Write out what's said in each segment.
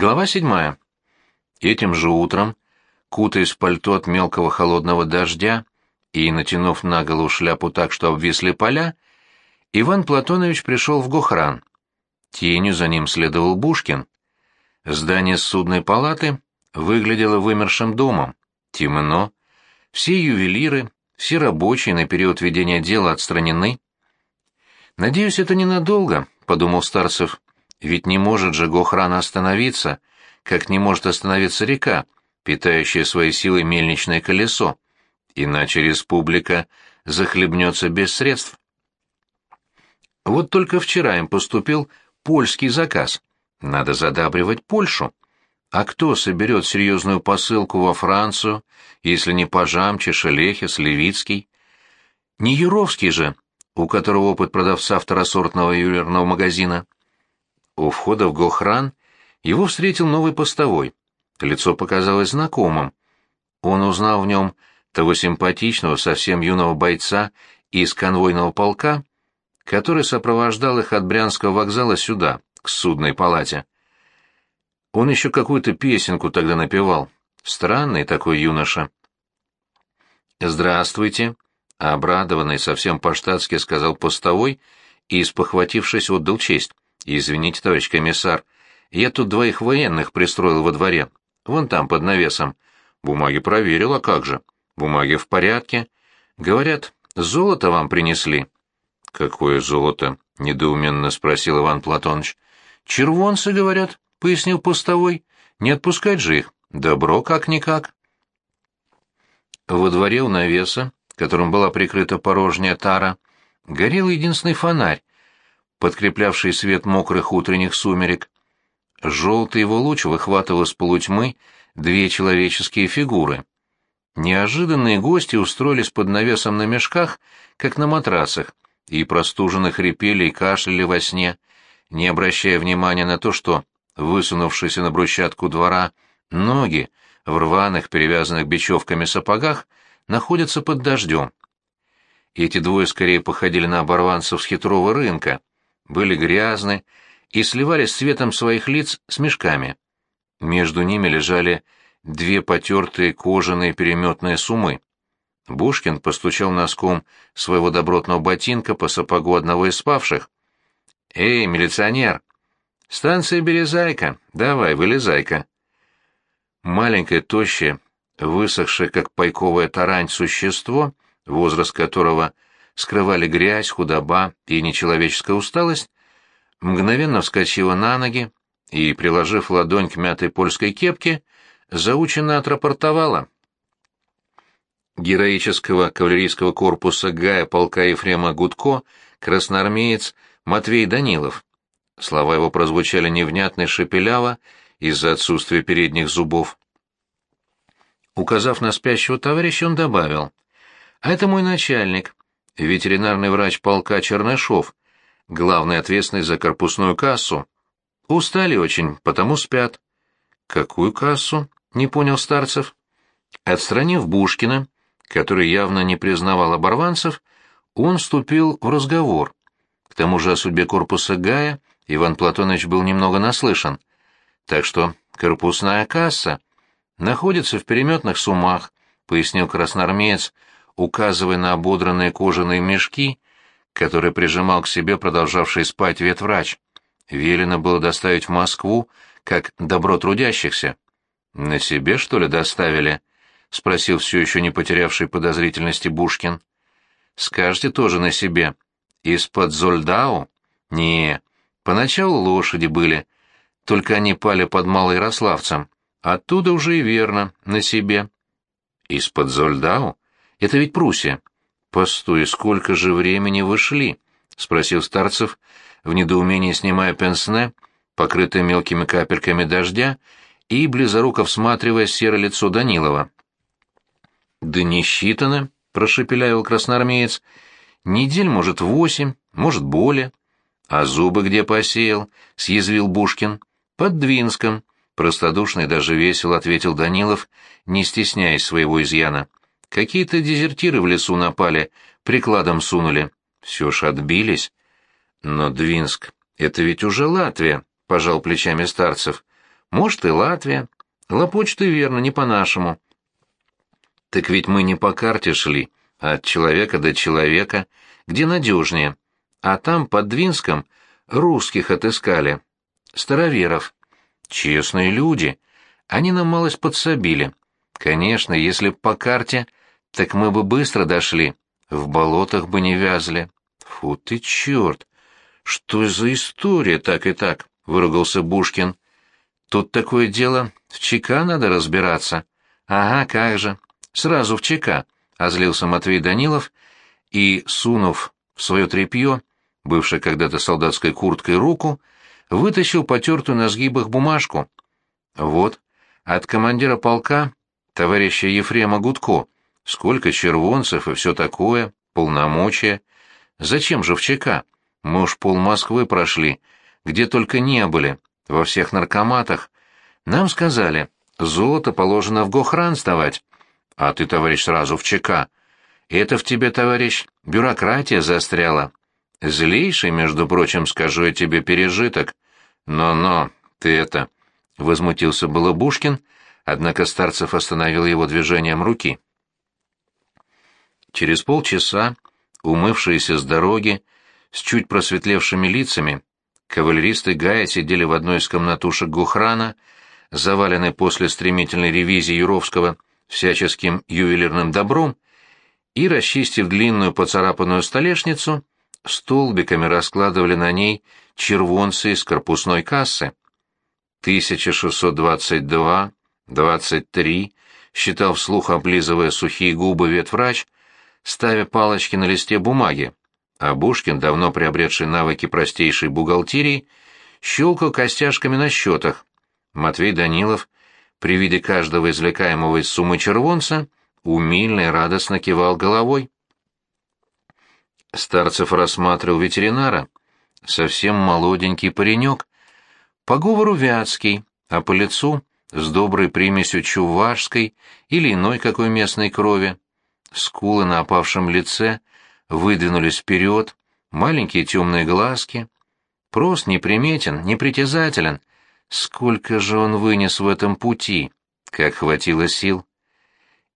Глава седьмая. Этим же утром, кутаясь в пальто от мелкого холодного дождя и натянув на голову шляпу так, что обвисли поля, Иван Платонович пришел в Гохран. Тенью за ним следовал Бушкин. Здание судной палаты выглядело вымершим домом. Темно. Все ювелиры, все рабочие на период ведения дела отстранены. «Надеюсь, это ненадолго», — подумал Старцев. «Ведь не может же Гохран остановиться, как не может остановиться река, питающая своей силой мельничное колесо, иначе республика захлебнется без средств». Вот только вчера им поступил польский заказ. Надо задабривать Польшу. А кто соберет серьезную посылку во Францию, если не Пажамчи, Шелехис, Левицкий? Не Юровский же, у которого опыт продавца второсортного ювелирного магазина. У входа в Гохран его встретил новый постовой. Лицо показалось знакомым. Он узнал в нем того симпатичного, совсем юного бойца из конвойного полка, который сопровождал их от Брянского вокзала сюда, к судной палате. Он еще какую-то песенку тогда напевал. Странный такой юноша. «Здравствуйте», — обрадованный совсем по-штатски сказал постовой и, спохватившись, отдал честь. «Извините, товарищ комиссар, я тут двоих военных пристроил во дворе. Вон там, под навесом. Бумаги проверил, а как же? Бумаги в порядке. Говорят, золото вам принесли». «Какое золото?» — недоуменно спросил Иван Платоныч. «Червонцы, говорят», — пояснил постовой. «Не отпускать же их. Добро как-никак». Во дворе у навеса, которым была прикрыта порожняя тара, горел единственный фонарь, подкреплявший свет мокрых утренних сумерек. Желтый его луч выхватывал из полутьмы две человеческие фигуры. Неожиданные гости устроились под навесом на мешках, как на матрасах, и простуженно хрипели и кашляли во сне, не обращая внимания на то, что, высунувшиеся на брусчатку двора, ноги в рваных, перевязанных бечевками сапогах, находятся под дождем. Эти двое скорее походили на оборванцев с хитрого рынка, были грязны и сливались цветом своих лиц с мешками. Между ними лежали две потертые кожаные переметные сумы. Бушкин постучал носком своего добротного ботинка по сапогу одного из спавших. «Эй, милиционер! Станция Березайка! Давай, вылезай-ка!» Маленькое, тощее, высохшее, как пайковая тарань, существо, возраст которого скрывали грязь, худоба и нечеловеческая усталость, мгновенно вскочило на ноги и, приложив ладонь к мятой польской кепке, заученно отрапортовала героического кавалерийского корпуса Гая полка Ефрема Гудко, красноармеец Матвей Данилов. Слова его прозвучали невнятно и шепеляво из-за отсутствия передних зубов. Указав на спящего товарища, он добавил. «А это мой начальник, ветеринарный врач полка Чернышов, главный ответственный за корпусную кассу. Устали очень, потому спят». «Какую кассу?» — не понял Старцев. Отстранив Бушкина, который явно не признавал оборванцев, он вступил в разговор. К тому же о судьбе корпуса Гая Иван Платонович был немного наслышан. Так что корпусная касса находится в переметных сумах, пояснил красноармеец, указывая на ободранные кожаные мешки, которые прижимал к себе продолжавший спать ветврач. Велено было доставить в Москву, как добро трудящихся. На себе, что ли, доставили? — спросил все еще не потерявший подозрительности Бушкин. «Скажете тоже на себе. Из-под Зольдау? Не, поначалу лошади были, только они пали под Малоярославцем. Оттуда уже и верно, на себе». «Из-под Зольдау? Это ведь Пруссия». «Постой, сколько же времени вы шли?» — спросил Старцев, в недоумении снимая пенсне, покрытое мелкими капельками дождя, и близоруко всматривая серое лицо Данилова. «Да не считано», — прошепелявил красноармеец. «Недель, может, восемь, может, более». «А зубы где посеял?» — съязвил Бушкин. «Под Двинском», — простодушно и даже весело ответил Данилов, не стесняясь своего изъяна. «Какие-то дезертиры в лесу напали, прикладом сунули. Все ж отбились». «Но Двинск — это ведь уже Латвия», — пожал плечами старцев. Может, и Латвия. Лопочет верно, не по-нашему. Так ведь мы не по карте шли, а от человека до человека, где надежнее. А там, под Двинском, русских отыскали. Староверов. Честные люди. Они нам малость подсобили. Конечно, если по карте, так мы бы быстро дошли. В болотах бы не вязли. Фу ты черт! Что за история так и так? Выругался Бушкин. Тут такое дело, в ЧК надо разбираться. Ага, как же. Сразу в ЧК, озлился Матвей Данилов и, сунув в свое тряпье, бывшее когда-то солдатской курткой, руку, вытащил потертую на сгибах бумажку. Вот, от командира полка, товарища Ефрема Гудко, сколько червонцев и все такое, полномочия. Зачем же в ЧК? Мы уж пол Москвы прошли, где только не были, во всех наркоматах. Нам сказали, золото положено в Гохран сдавать. А ты, товарищ, сразу в ЧК. Это в тебе, товарищ, бюрократия застряла. Злейший, между прочим, скажу я тебе, пережиток. Но-но, ты это... Возмутился было Бушкин, однако Старцев остановил его движением руки. Через полчаса, умывшиеся с дороги, с чуть просветлевшими лицами, кавалеристы Гая сидели в одной из комнатушек Гухрана, заваленной после стремительной ревизии Юровского всяческим ювелирным добром, и, расчистив длинную поцарапанную столешницу, столбиками раскладывали на ней червонцы из корпусной кассы. 1622, 23, считал вслух, облизывая сухие губы ветврач, ставя палочки на листе бумаги, а Бушкин, давно приобретший навыки простейшей бухгалтерии, щелкал костяшками на счетах. Матвей Данилов, при виде каждого извлекаемого из суммы червонца, умильно и радостно кивал головой. Старцев рассматривал ветеринара. Совсем молоденький паренек. По говору вятский, а по лицу с доброй примесью чувашской или иной какой местной крови. Скулы на опавшем лице выдвинулись вперед, маленькие темные глазки. Прост, неприметен, непритязателен. Сколько же он вынес в этом пути, как хватило сил.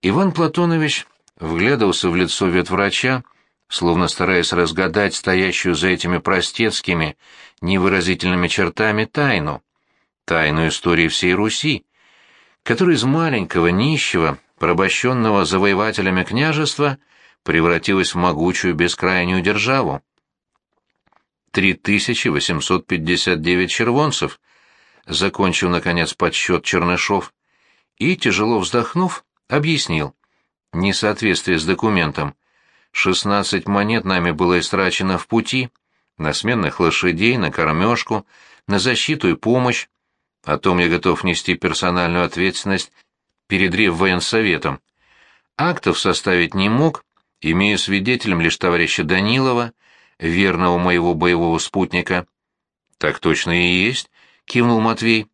Иван Платонович вглядывался в лицо ветврача, словно стараясь разгадать стоящую за этими простецкими, невыразительными чертами тайну, тайну истории всей Руси, которая из маленького, нищего, порабощенного завоевателями княжества превратилась в могучую бескрайнюю державу. 3859 червонцев, закончил, наконец, подсчет Чернышов, и, тяжело вздохнув, объяснил. Несоответствие с документом. Шестнадцать монет нами было истрачено в пути, на сменных лошадей, на кормежку, на защиту и помощь. О том я готов нести персональную ответственность перед Реввоенсоветом. Актов составить не мог, имею свидетелем лишь товарища Данилова, верного моего боевого спутника. Так точно и есть, кивнул Матвей.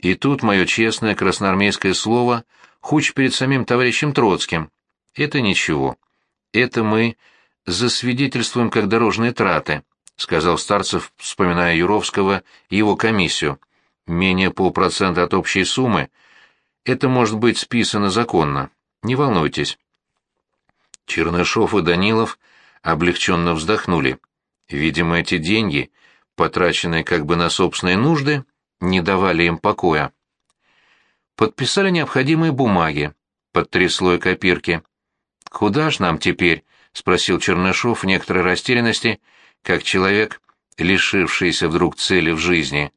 И тут мое честное красноармейское слово хуч перед самим товарищем Троцким. Это ничего. Это мы засвидетельствуем как дорожные траты, сказал Старцев, вспоминая Юровского и его комиссию. Менее полпроцента от общей суммы. Это может быть списано законно. Не волнуйтесь. Чернышов и Данилов облегченно вздохнули. Видимо, эти деньги, потраченные как бы на собственные нужды, не давали им покоя. Подписали необходимые бумаги под три копирки. «Куда ж нам теперь?» — спросил Чернышов в некоторой растерянности, как человек, лишившийся вдруг цели в жизни.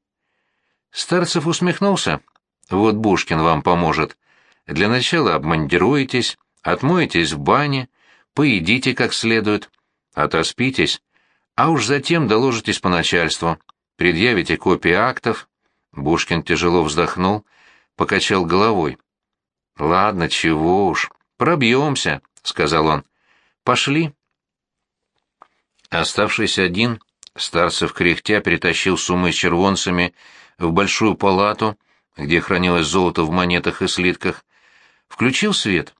Старцев усмехнулся. «Вот Бушкин вам поможет. Для начала обмандируетесь, отмоетесь в бане, поедите как следует, отоспитесь, а уж затем доложитесь по начальству, предъявите копии актов». Бушкин тяжело вздохнул, покачал головой. «Ладно, чего уж, пробьемся», — сказал он. «Пошли». Оставшись один, Старцев кряхтя перетащил суммы с червонцами в большую палату, где хранилось золото в монетах и слитках, включил свет.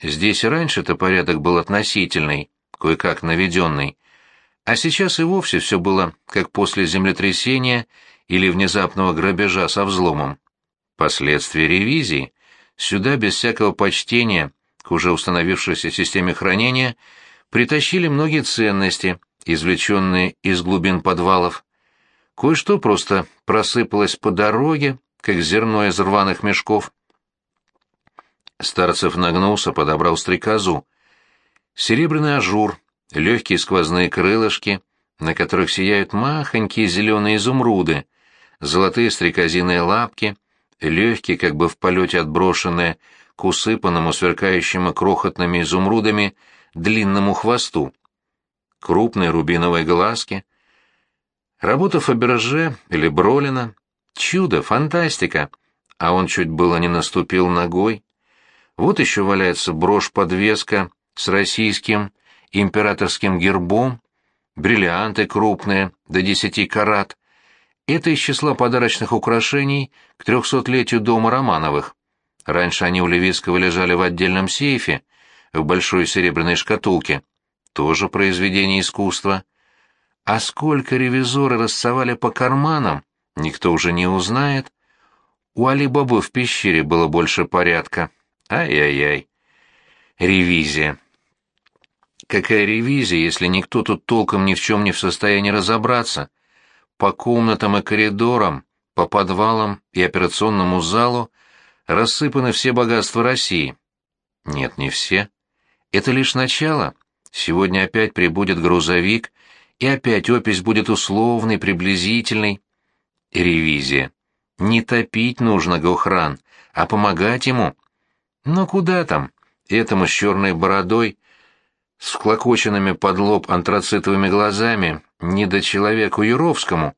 Здесь раньше-то порядок был относительный, кое-как наведенный, а сейчас и вовсе все было как после землетрясения или внезапного грабежа со взломом. Последствия ревизии. Сюда без всякого почтения к уже установившейся системе хранения притащили многие ценности, извлеченные из глубин подвалов. Кое-что просто просыпалось по дороге, как зерно из рваных мешков. Старцев нагнулся, подобрал стрекозу. Серебряный ажур, легкие сквозные крылышки, на которых сияют махонькие зеленые изумруды, золотые стрекозиные лапки, легкие, как бы в полете отброшенные, к усыпанному сверкающими крохотными изумрудами длинному хвосту. Крупные рубиновые глазки. Работа Фаберже или Бролина. Чудо, фантастика. А он чуть было не наступил ногой. Вот еще валяется брошь-подвеска с российским императорским гербом, бриллианты крупные, до десяти карат. Это из числа подарочных украшений к трехсотлетию дома Романовых. Раньше они у Левицкого лежали в отдельном сейфе, в большой серебряной шкатулке. Тоже произведение искусства. А сколько ревизоры рассовали по карманам, никто уже не узнает. У Али-Бабы в пещере было больше порядка. Ай-яй-яй. Ревизия. Какая ревизия, если никто тут толком ни в чем не в состоянии разобраться? По комнатам и коридорам, по подвалам и операционному залу рассыпаны все богатства России. Нет, не все. Это лишь начало. Сегодня опять прибудет грузовик, и опять опись будет условной, приблизительной. Ревизия. Не топить нужно Гохран, а помогать ему. Но куда там? Этому с черной бородой, с вклокоченными под лоб антрацитовыми глазами, не до человеку Юровскому.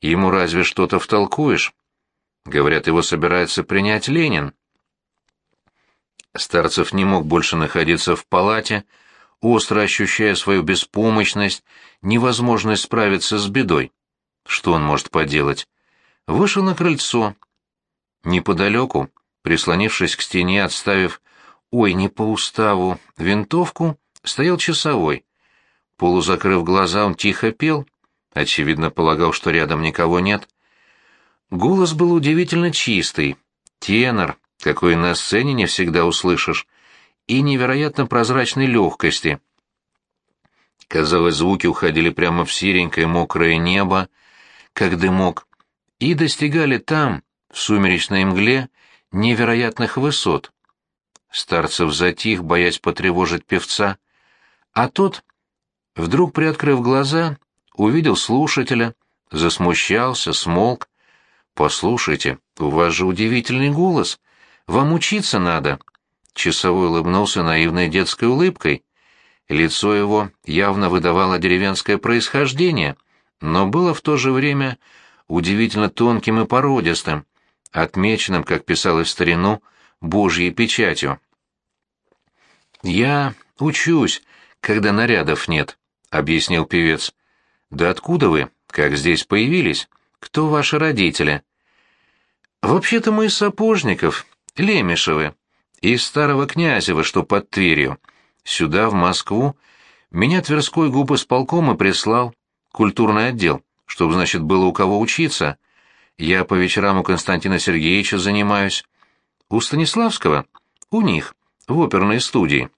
Ему разве что-то втолкуешь? Говорят, его собирается принять Ленин. Старцев не мог больше находиться в палате, остро ощущая свою беспомощность, невозможность справиться с бедой. Что он может поделать? Вышел на крыльцо. Неподалеку, прислонившись к стене, отставив «Ой, не по уставу» винтовку, стоял часовой. Полузакрыв глаза, он тихо пел, очевидно, полагал, что рядом никого нет. Голос был удивительно чистый, тенор, какой на сцене не всегда услышишь, и невероятно прозрачной легкости. Казалось, звуки уходили прямо в серенькое мокрое небо, как дымок, и достигали там, в сумеречной мгле, невероятных высот. Старцев затих, боясь потревожить певца, а тот, вдруг приоткрыв глаза, увидел слушателя, засмущался, смолк, «Послушайте, у вас же удивительный голос. Вам учиться надо». Часовой улыбнулся наивной детской улыбкой. Лицо его явно выдавало деревенское происхождение, но было в то же время удивительно тонким и породистым, отмеченным, как писалось в старину, божьей печатью. «Я учусь, когда нарядов нет», — объяснил певец. «Да откуда вы? Как здесь появились?» Кто ваши родители? Вообще-то мы из Сапожников, Лемешевы, из старого Князева, что под Тверью. Сюда, в Москву, меня Тверской губ исполкома прислал, культурный отдел, чтобы, значит, было у кого учиться. Я по вечерам у Константина Сергеевича занимаюсь. У Станиславского? У них, в оперной студии.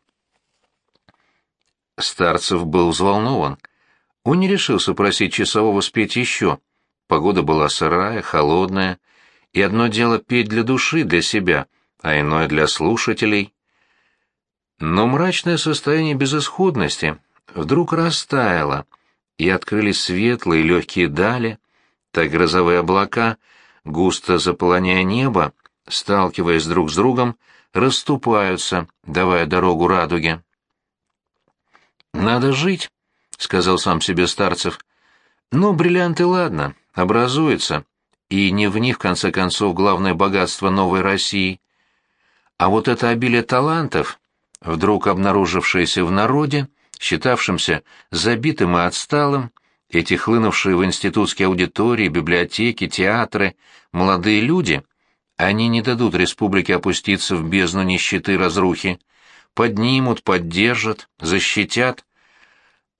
Старцев был взволнован. Он не решился просить часового спеть еще. Погода была сырая, холодная, и одно дело петь для души, для себя, а иное для слушателей. Но мрачное состояние безысходности вдруг растаяло, и открылись светлые легкие дали, так грозовые облака, густо заполоняя небо, сталкиваясь друг с другом, расступаются, давая дорогу радуге. «Надо жить», — сказал сам себе Старцев. «Ну, бриллианты, ладно, образуется, и не в них, в конце концов, главное богатство новой России. А вот это обилие талантов, вдруг обнаружившееся в народе, считавшемся забитым и отсталым, эти хлынувшие в институтские аудитории, библиотеки, театры, молодые люди, они не дадут республике опуститься в бездну нищеты и разрухи, поднимут, поддержат, защитят.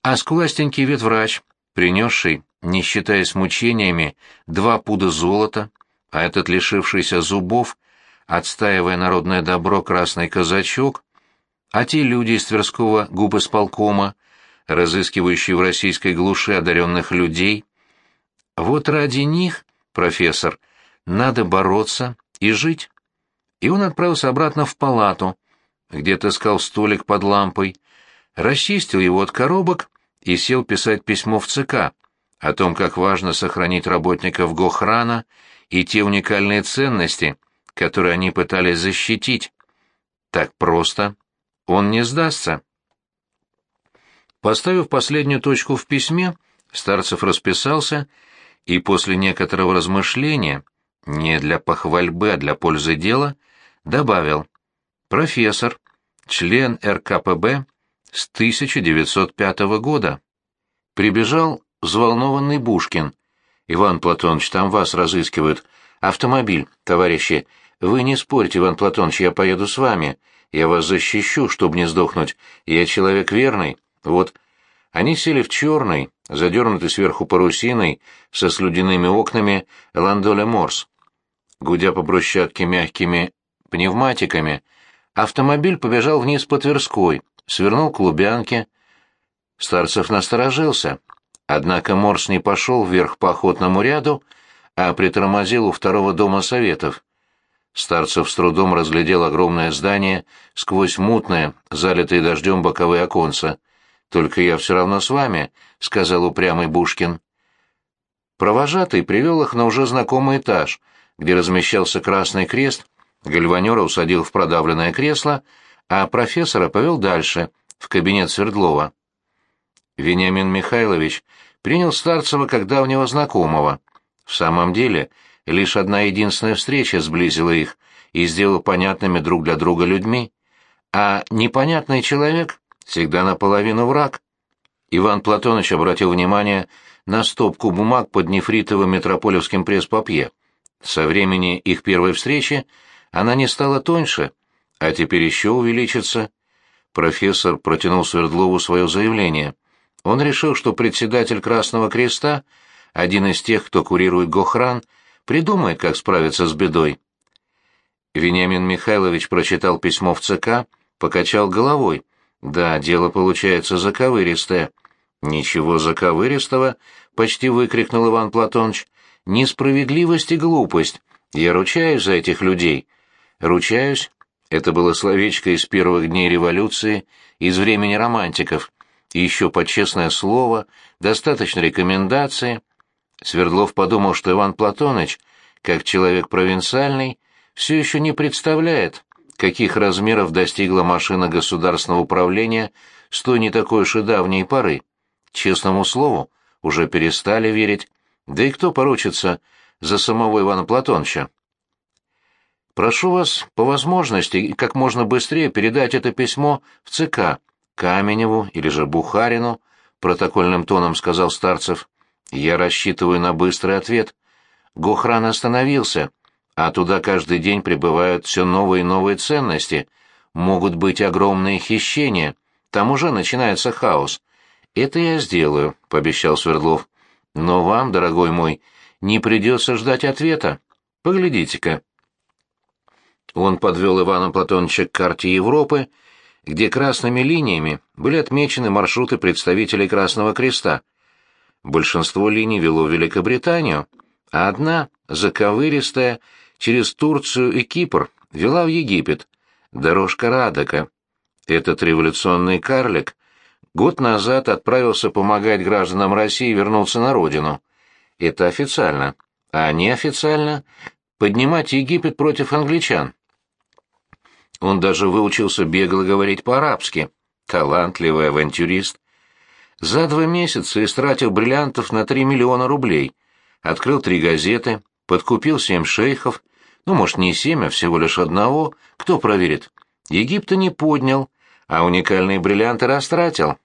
А скуластенький ветврач, принесший не считаясь мучениями, два пуда золота, а этот лишившийся зубов, отстаивая народное добро красный казачок, а те люди из Тверского губосполкома, разыскивающие в российской глуши одаренных людей. Вот ради них, профессор, надо бороться и жить. И он отправился обратно в палату, где таскал столик под лампой, расчистил его от коробок и сел писать письмо в ЦК о том, как важно сохранить работников Гохрана и те уникальные ценности, которые они пытались защитить. Так просто он не сдастся. Поставив последнюю точку в письме, Старцев расписался и после некоторого размышления, не для похвальбы, а для пользы дела, добавил «Профессор, член РКПБ с 1905 года». Прибежал взволнованный Бушкин. «Иван Платонович, там вас разыскивают. Автомобиль, товарищи. Вы не спорьте, Иван Платонович, я поеду с вами. Я вас защищу, чтобы не сдохнуть. Я человек верный. Вот. Они сели в черный, задернутый сверху парусиной, со слюдяными окнами Ландоле Морс. Гудя по брусчатке мягкими пневматиками, автомобиль побежал вниз по Тверской, свернул к Лубянке. Старцев насторожился. Однако Морс не пошел вверх по охотному ряду, а притормозил у второго дома советов. Старцев с трудом разглядел огромное здание сквозь мутное, залитое дождем боковые оконца. «Только я все равно с вами», — сказал упрямый Бушкин. Провожатый привел их на уже знакомый этаж, где размещался Красный Крест, гальванера усадил в продавленное кресло, а профессора повел дальше, в кабинет Свердлова. Вениамин Михайлович принял Старцева как давнего знакомого. В самом деле, лишь одна единственная встреча сблизила их и сделала понятными друг для друга людьми, а непонятный человек всегда наполовину враг. Иван Платоныч обратил внимание на стопку бумаг под нефритовым метрополевским пресс-папье. Со времени их первой встречи она не стала тоньше, а теперь еще увеличится. Профессор протянул Свердлову свое заявление. Он решил, что председатель Красного Креста, один из тех, кто курирует Гохран, придумает, как справиться с бедой. Вениамин Михайлович прочитал письмо в ЦК, покачал головой. Да, дело получается заковыристое. Ничего заковыристого, почти выкрикнул Иван Платоныч. Несправедливость и глупость. Я ручаюсь за этих людей. Ручаюсь. Это было словечко из первых дней революции, из времени романтиков. Еще по честное слово, достаточно рекомендации. Свердлов подумал, что Иван Платоныч, как человек провинциальный, все еще не представляет, каких размеров достигла машина государственного управления с той не такой уж и давней поры. Честному слову, уже перестали верить, да и кто поручится за самого Ивана Платоновича. Прошу вас по возможности как можно быстрее передать это письмо в ЦК, Каменеву или же Бухарину, протокольным тоном сказал Старцев. Я рассчитываю на быстрый ответ. Гохран остановился а туда каждый день прибывают все новые и новые ценности. Могут быть огромные хищения. Там уже начинается хаос. Это я сделаю, — пообещал Свердлов. Но вам, дорогой мой, не придется ждать ответа. Поглядите-ка. Он подвел Ивана Платоновича к карте Европы, где красными линиями были отмечены маршруты представителей Красного Креста. Большинство линий вело в Великобританию, а одна, заковыристая, через Турцию и Кипр вела в Египет. Дорожка Радока. Этот революционный карлик год назад отправился помогать гражданам России вернуться на родину. Это официально. А неофициально — поднимать Египет против англичан. Он даже выучился бегло говорить по-арабски. Талантливый авантюрист. За два месяца истратил бриллиантов на три миллиона рублей. Открыл три газеты, подкупил семь шейхов, ну, может, не семь, а всего лишь одного. Кто проверит? Египта не поднял, а уникальные бриллианты растратил.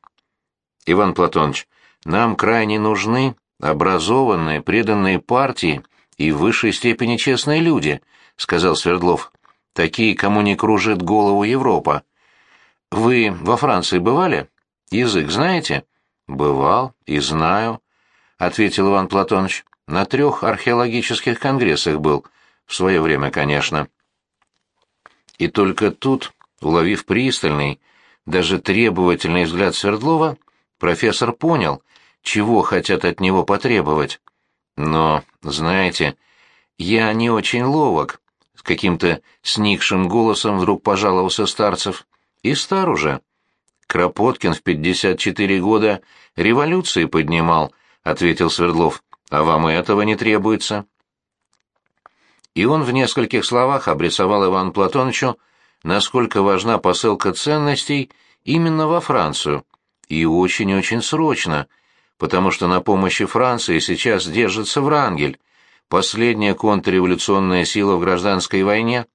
Иван Платонович, нам крайне нужны образованные, преданные партии и в высшей степени честные люди, сказал Свердлов. Такие, кому не кружит голову Европа. Вы во Франции бывали? Язык знаете? Бывал и знаю, ответил Иван Платонович. На трех археологических конгрессах был — В свое время, конечно. И только тут, уловив пристальный, даже требовательный взгляд Свердлова, профессор понял, чего хотят от него потребовать. Но, знаете, я не очень ловок, — с каким-то сникшим голосом вдруг пожаловался Старцев. И стар уже. Кропоткин в пятьдесят четыре года революции поднимал, — ответил Свердлов. А вам и этого не требуется. И он в нескольких словах обрисовал Ивану Платоновичу, насколько важна посылка ценностей именно во Францию, и очень-очень срочно, потому что на помощи Франции сейчас держится Врангель, последняя контрреволюционная сила в гражданской войне,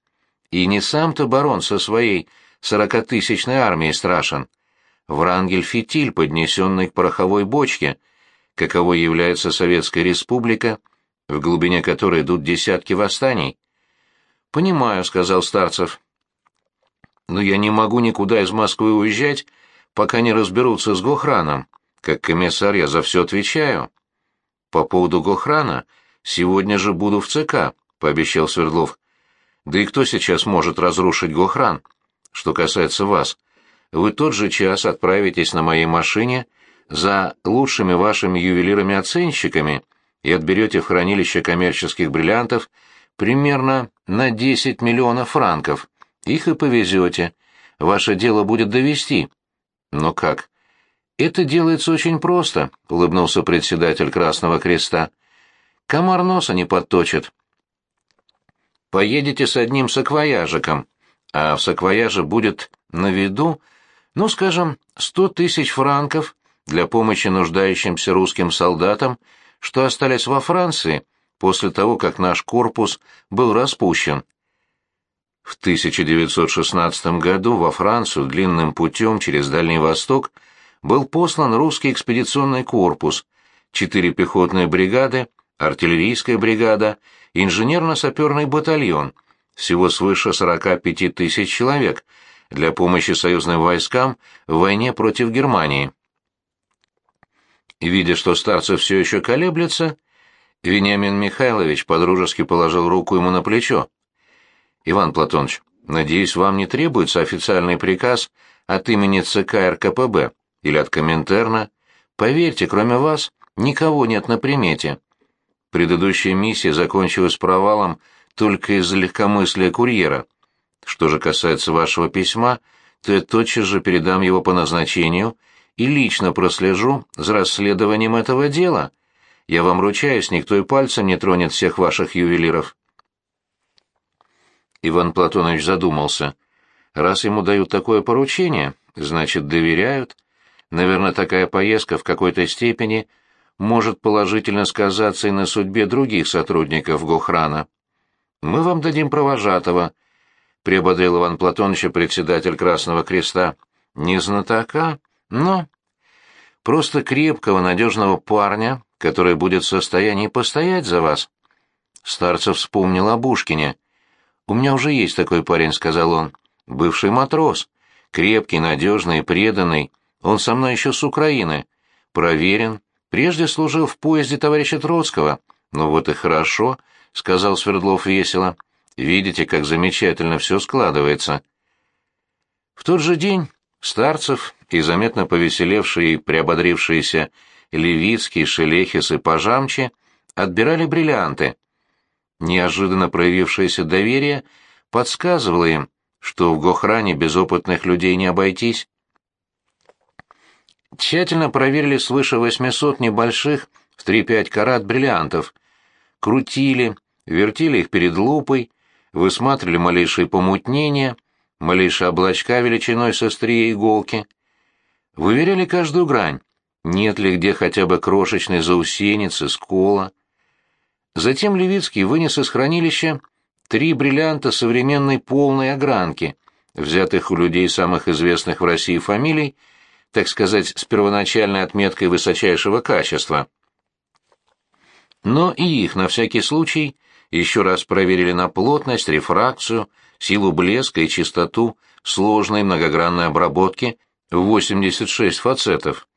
и не сам-то барон со своей сорокатысячной армией страшен. Врангель — фитиль, поднесенный к пороховой бочке, каковой является Советская Республика, в глубине которой идут десятки восстаний. «Понимаю», — сказал Старцев. «Но я не могу никуда из Москвы уезжать, пока не разберутся с Гохраном. Как комиссар я за все отвечаю». «По поводу Гохрана сегодня же буду в ЦК», — пообещал Свердлов. «Да и кто сейчас может разрушить Гохран? Что касается вас, вы тот же час отправитесь на моей машине за лучшими вашими ювелирами-оценщиками и отберете в хранилище коммерческих бриллиантов примерно на 10 миллионов франков. Их и повезете. Ваше дело будет довести. Но как? Это делается очень просто, улыбнулся председатель Красного Креста. Комар носа не подточит. Поедете с одним саквояжиком, а в саквояже будет на виду, ну, скажем, сто тысяч франков для помощи нуждающимся русским солдатам, что остались во Франции после того, как наш корпус был распущен. В 1916 году во Францию длинным путем через Дальний Восток был послан русский экспедиционный корпус, четыре пехотные бригады, артиллерийская бригада, инженерно-саперный батальон, всего свыше 45 тысяч человек, для помощи союзным войскам в войне против Германии. Видя, что старцев все еще колеблется, Вениамин Михайлович подружески положил руку ему на плечо. «Иван Платонович, надеюсь, вам не требуется официальный приказ от имени ЦК РКПБ или от Коминтерна? Поверьте, кроме вас, никого нет на примете. Предыдущая миссия закончилась провалом только из-за легкомыслия курьера. Что же касается вашего письма, то я тотчас же передам его по назначению — и лично прослежу за расследованием этого дела. Я вам ручаюсь, никто и пальцем не тронет всех ваших ювелиров. Иван Платонович задумался. Раз ему дают такое поручение, значит, доверяют. Наверное, такая поездка в какой-то степени может положительно сказаться и на судьбе других сотрудников Гохрана. Мы вам дадим провожатого, — приободрил Иван Платонович, председатель Красного Креста. Не знатока, но просто крепкого, надежного парня, который будет в состоянии постоять за вас. Старцев вспомнил о Бушкине. «У меня уже есть такой парень», — сказал он. «Бывший матрос. Крепкий, надежный, преданный. Он со мной еще с Украины. Проверен. Прежде служил в поезде товарища Троцкого. Ну вот и хорошо», — сказал Свердлов весело. «Видите, как замечательно все складывается». В тот же день Старцев и заметно повеселевшие и приободрившиеся Левицкий, Шелехис и Пожамчи отбирали бриллианты. Неожиданно проявившееся доверие подсказывало им, что в Гохране без опытных людей не обойтись. Тщательно проверили свыше 800 небольших в 3-5 карат бриллиантов, крутили, вертели их перед лупой, высматривали малейшие помутнения — малейшие облачка величиной со острие иголки. Выверяли каждую грань, нет ли где хотя бы крошечной заусеницы, скола. Затем Левицкий вынес из хранилища три бриллианта современной полной огранки, взятых у людей самых известных в России фамилий, так сказать, с первоначальной отметкой высочайшего качества. Но и их на всякий случай еще раз проверили на плотность, рефракцию, силу блеска и чистоту сложной многогранной обработки в 86 фацетов.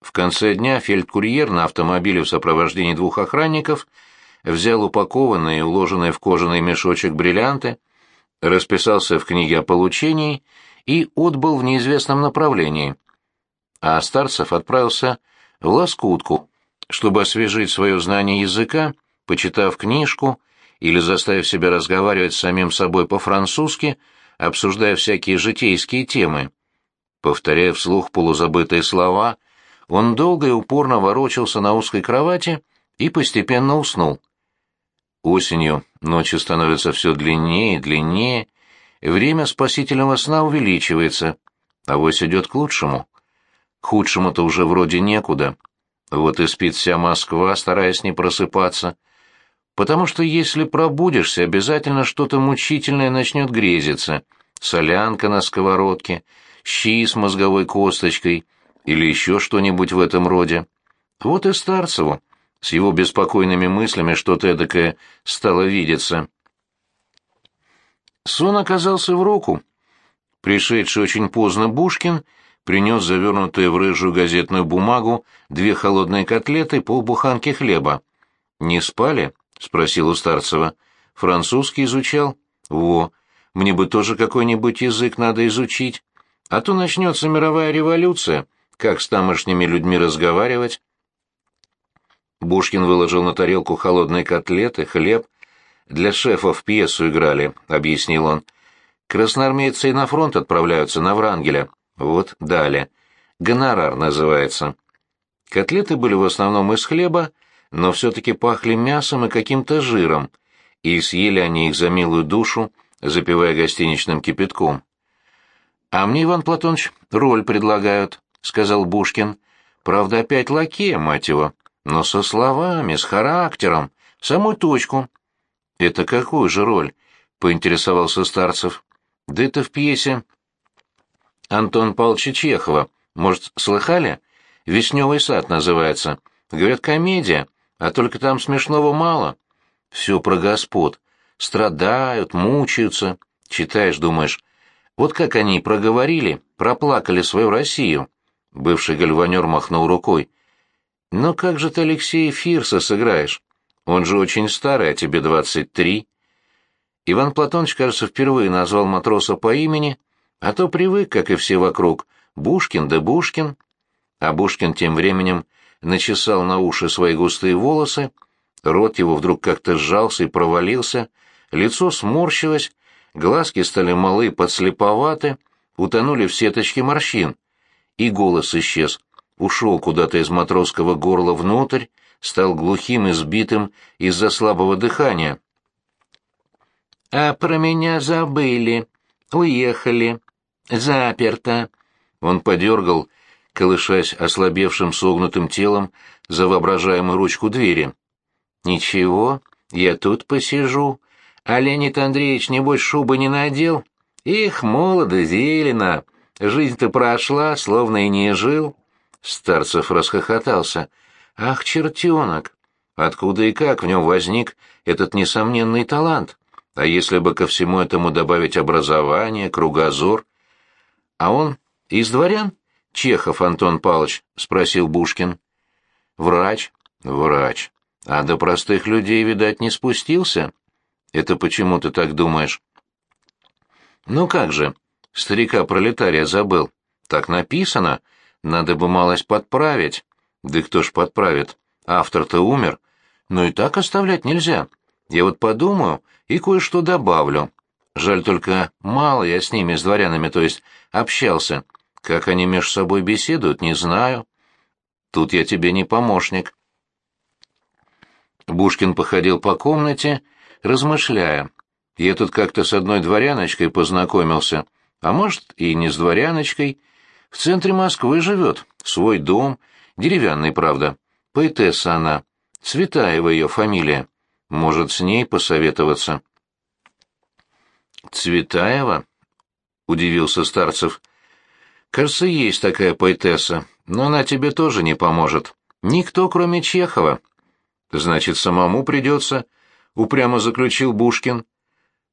В конце дня фельдкурьер на автомобиле в сопровождении двух охранников взял упакованные и уложенные в кожаный мешочек бриллианты, расписался в книге о получении и отбыл в неизвестном направлении. А Старцев отправился в Лоскутку, чтобы освежить свое знание языка, почитав книжку или заставив себя разговаривать с самим собой по-французски, обсуждая всякие житейские темы. Повторяя вслух полузабытые слова, он долго и упорно ворочался на узкой кровати и постепенно уснул. Осенью ночи становятся все длиннее и длиннее, время спасительного сна увеличивается, а вось идет к лучшему. К худшему-то уже вроде некуда. Вот и спит вся Москва, стараясь не просыпаться. Потому что если пробудешься, обязательно что-то мучительное начнет грезиться. Солянка на сковородке, щи с мозговой косточкой или еще что-нибудь в этом роде. Вот и Старцеву с его беспокойными мыслями что-то эдакое стало видеться. Сон оказался в руку. Пришедший очень поздно Бушкин принес завернутые в рыжую газетную бумагу две холодные котлеты и полбуханки хлеба. «Не спали?» — спросил у Старцева. «Французский изучал?» «Во, мне бы тоже какой-нибудь язык надо изучить. А то начнется мировая революция. Как с тамошними людьми разговаривать?» Бушкин выложил на тарелку холодные котлеты, хлеб. «Для шефа в пьесу играли», — объяснил он. «Красноармейцы и на фронт отправляются, на Врангеля. Вот, далее. Гонорар называется». Котлеты были в основном из хлеба, но все-таки пахли мясом и каким-то жиром, и съели они их за милую душу, запивая гостиничным кипятком. «А мне, Иван Платоныч, роль предлагают», — сказал Бушкин. «Правда, опять лакея, мать его, но со словами, с характером, в самую точку». «Это какую же роль?» — поинтересовался Старцев. «Да это в пьесе Антон Павловича Чехова. Может, слыхали? «Вишневый сад» называется. Говорят, комедия, а только там смешного мало. Все про господ. Страдают, мучаются. Читаешь, думаешь, вот как они проговорили, проплакали свою Россию. Бывший гальванер махнул рукой. Но как же ты Алексея Фирса сыграешь? Он же очень старый, а тебе двадцать три. Иван Платонович, кажется, впервые назвал матроса по имени, а то привык, как и все вокруг, Бушкин да Бушкин. А Бушкин тем временем начесал на уши свои густые волосы, рот его вдруг как-то сжался и провалился, лицо сморщилось, глазки стали малы, подслеповаты, утонули в сеточке морщин, и голос исчез, ушел куда-то из матросского горла внутрь, стал глухим и сбитым из-за слабого дыхания. «А про меня забыли, уехали, заперто». Он подергал, колышась ослабевшим согнутым телом за воображаемую ручку двери. «Ничего, я тут посижу. А Леонид Андреевич, небось, шубы не надел? Их, молодо, зелено. Жизнь-то прошла, словно и не жил». Старцев расхохотался. «Ах, чертенок! Откуда и как в нем возник этот несомненный талант? А если бы ко всему этому добавить образование, кругозор? А он из дворян?» Чехов Антон Павлович, — спросил Бушкин. Врач? Врач. А до простых людей, видать, не спустился? Это почему ты так думаешь? Ну как же, старика-пролетария забыл. Так написано, надо бы малость подправить. Да кто ж подправит? Автор-то умер. Но и так оставлять нельзя. Я вот подумаю и кое-что добавлю. Жаль только, мало я с ними, с дворянами, то есть, общался. Как они между собой беседуют, не знаю. Тут я тебе не помощник. Бушкин походил по комнате, размышляя. Я тут как-то с одной дворяночкой познакомился, а может, и не с дворяночкой. В центре Москвы живет, свой дом, деревянный, правда. Поэтесса она, Цветаева ее фамилия. Может, с ней посоветоваться. «Цветаева?» — удивился Старцев. Кажется, есть такая поэтесса, но она тебе тоже не поможет. Никто, кроме Чехова. Значит, самому придется, — упрямо заключил Бушкин.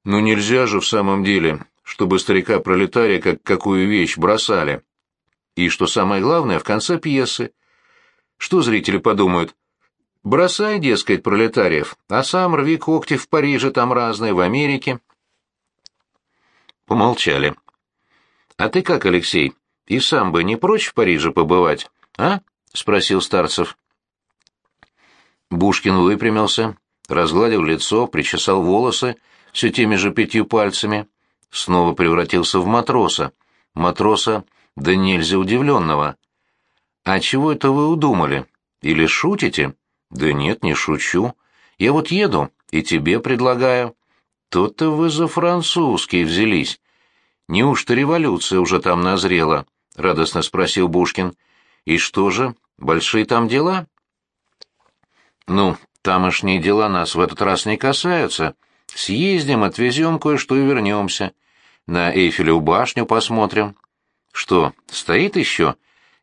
Ну нельзя же в самом деле, чтобы старика-пролетария как какую вещь бросали. И что самое главное, в конце пьесы. Что зрители подумают? Бросай, дескать, пролетариев, а сам рви когти в Париже там разные, в Америке. Помолчали. «А ты как, Алексей, и сам бы не прочь в Париже побывать, а?» — спросил Старцев. Бушкин выпрямился, разгладил лицо, причесал волосы все теми же пятью пальцами, снова превратился в матроса. Матроса, да нельзя удивленного. «А чего это вы удумали? Или шутите?» «Да нет, не шучу. Я вот еду и тебе предлагаю». «То-то вы за французский взялись. Неужто революция уже там назрела?» — радостно спросил Бушкин. «И что же, большие там дела?» «Ну, тамошние дела нас в этот раз не касаются. Съездим, отвезем кое-что и вернемся. На Эйфелеву башню посмотрим». «Что, стоит еще?»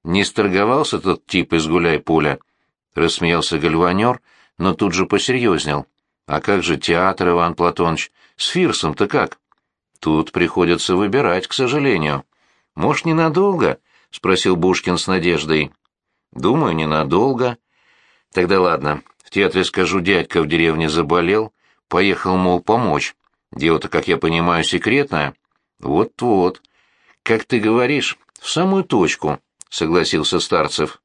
«Не сторговался тот тип из гуляй-поля?» — рассмеялся гальванер, но тут же посерьезнел. «А как же театр, Иван Платоныч? С Фирсом-то как?» «Тут приходится выбирать, к сожалению». «Может, ненадолго?» — спросил Бушкин с надеждой. «Думаю, ненадолго». «Тогда ладно. В театре скажу, дядька в деревне заболел. Поехал, мол, помочь. Дело-то, как я понимаю, секретное». «Вот-вот. Как ты говоришь, в самую точку», — согласился Старцев.